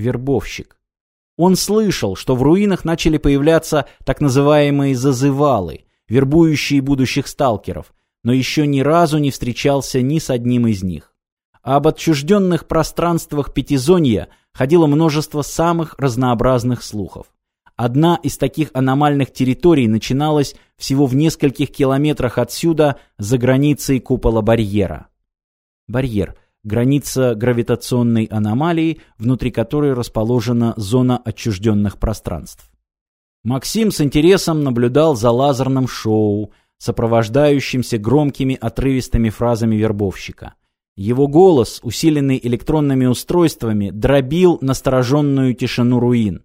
вербовщик. Он слышал, что в руинах начали появляться так называемые «зазывалы», вербующие будущих сталкеров, но еще ни разу не встречался ни с одним из них. А об отчужденных пространствах Пятизонья ходило множество самых разнообразных слухов. Одна из таких аномальных территорий начиналась всего в нескольких километрах отсюда, за границей купола барьера. Барьер – граница гравитационной аномалии, внутри которой расположена зона отчужденных пространств. Максим с интересом наблюдал за лазерным шоу, сопровождающимся громкими отрывистыми фразами вербовщика. Его голос, усиленный электронными устройствами, дробил настороженную тишину руин.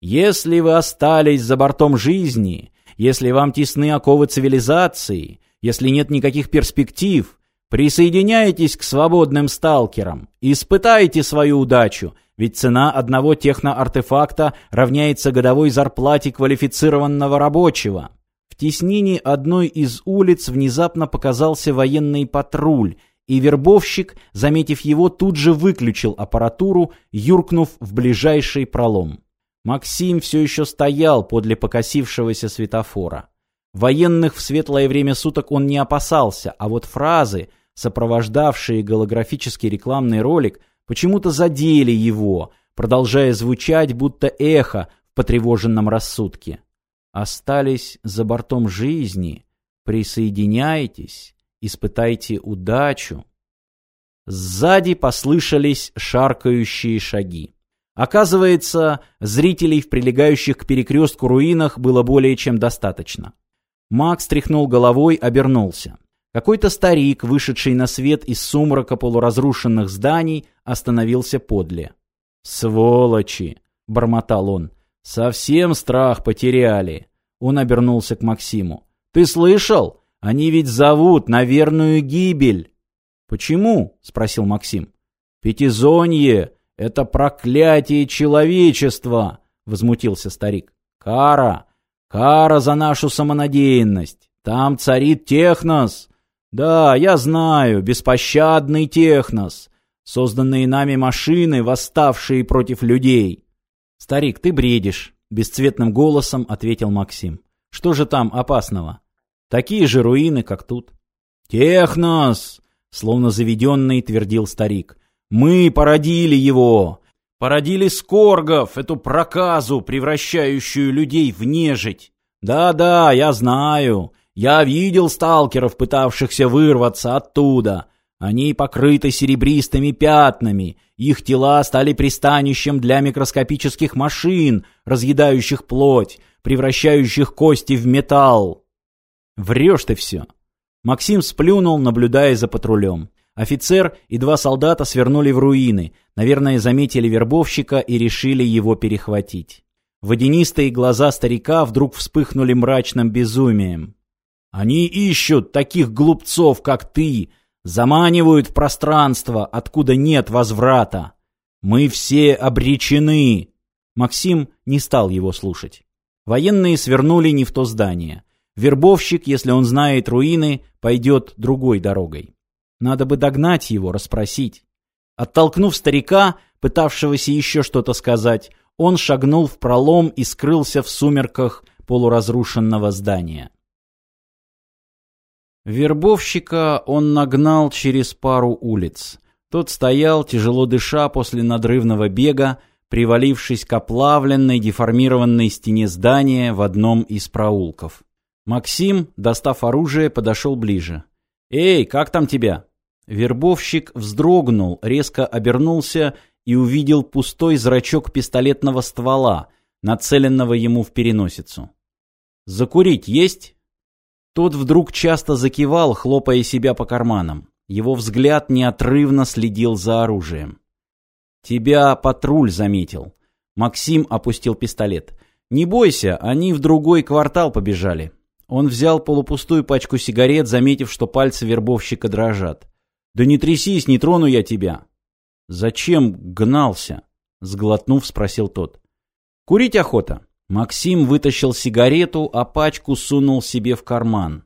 Если вы остались за бортом жизни, если вам тесны оковы цивилизации, если нет никаких перспектив, присоединяйтесь к свободным сталкерам, испытайте свою удачу, ведь цена одного техноартефакта равняется годовой зарплате квалифицированного рабочего. В теснении одной из улиц внезапно показался военный патруль, и вербовщик, заметив его, тут же выключил аппаратуру, юркнув в ближайший пролом. Максим все еще стоял подле покосившегося светофора. Военных в светлое время суток он не опасался, а вот фразы, сопровождавшие голографический рекламный ролик, почему-то задели его, продолжая звучать, будто эхо в потревоженном рассудке. Остались за бортом жизни, присоединяйтесь, испытайте удачу. Сзади послышались шаркающие шаги. Оказывается, зрителей в прилегающих к перекрестку руинах было более чем достаточно. Макс тряхнул головой, обернулся. Какой-то старик, вышедший на свет из сумрака полуразрушенных зданий, остановился подле. «Сволочи!» — бормотал он. «Совсем страх потеряли!» Он обернулся к Максиму. «Ты слышал? Они ведь зовут на верную гибель!» «Почему?» — спросил Максим. «Пятизонье! Это проклятие человечества, возмутился старик. Кара, кара за нашу самонадеянность. Там царит технос. Да, я знаю, беспощадный технос. Созданные нами машины, восставшие против людей. Старик, ты бредишь, бесцветным голосом ответил Максим. Что же там опасного? Такие же руины, как тут. Технос, словно заведенный, твердил старик. Мы породили его. Породили скоргов, эту проказу, превращающую людей в нежить. Да-да, я знаю. Я видел сталкеров, пытавшихся вырваться оттуда. Они покрыты серебристыми пятнами. Их тела стали пристанищем для микроскопических машин, разъедающих плоть, превращающих кости в металл. Врешь ты все. Максим сплюнул, наблюдая за патрулем. Офицер и два солдата свернули в руины, наверное, заметили вербовщика и решили его перехватить. Водянистые глаза старика вдруг вспыхнули мрачным безумием. «Они ищут таких глупцов, как ты, заманивают в пространство, откуда нет возврата. Мы все обречены!» Максим не стал его слушать. Военные свернули не в то здание. Вербовщик, если он знает руины, пойдет другой дорогой. Надо бы догнать его, расспросить. Оттолкнув старика, пытавшегося еще что-то сказать, он шагнул в пролом и скрылся в сумерках полуразрушенного здания. Вербовщика он нагнал через пару улиц. Тот стоял, тяжело дыша после надрывного бега, привалившись к оплавленной, деформированной стене здания в одном из проулков. Максим, достав оружие, подошел ближе. «Эй, как там тебя?» Вербовщик вздрогнул, резко обернулся и увидел пустой зрачок пистолетного ствола, нацеленного ему в переносицу. «Закурить есть?» Тот вдруг часто закивал, хлопая себя по карманам. Его взгляд неотрывно следил за оружием. «Тебя патруль заметил». Максим опустил пистолет. «Не бойся, они в другой квартал побежали. Он взял полупустую пачку сигарет, заметив, что пальцы вербовщика дрожат. «Да не трясись, не трону я тебя!» «Зачем гнался?» — сглотнув, спросил тот. «Курить охота». Максим вытащил сигарету, а пачку сунул себе в карман.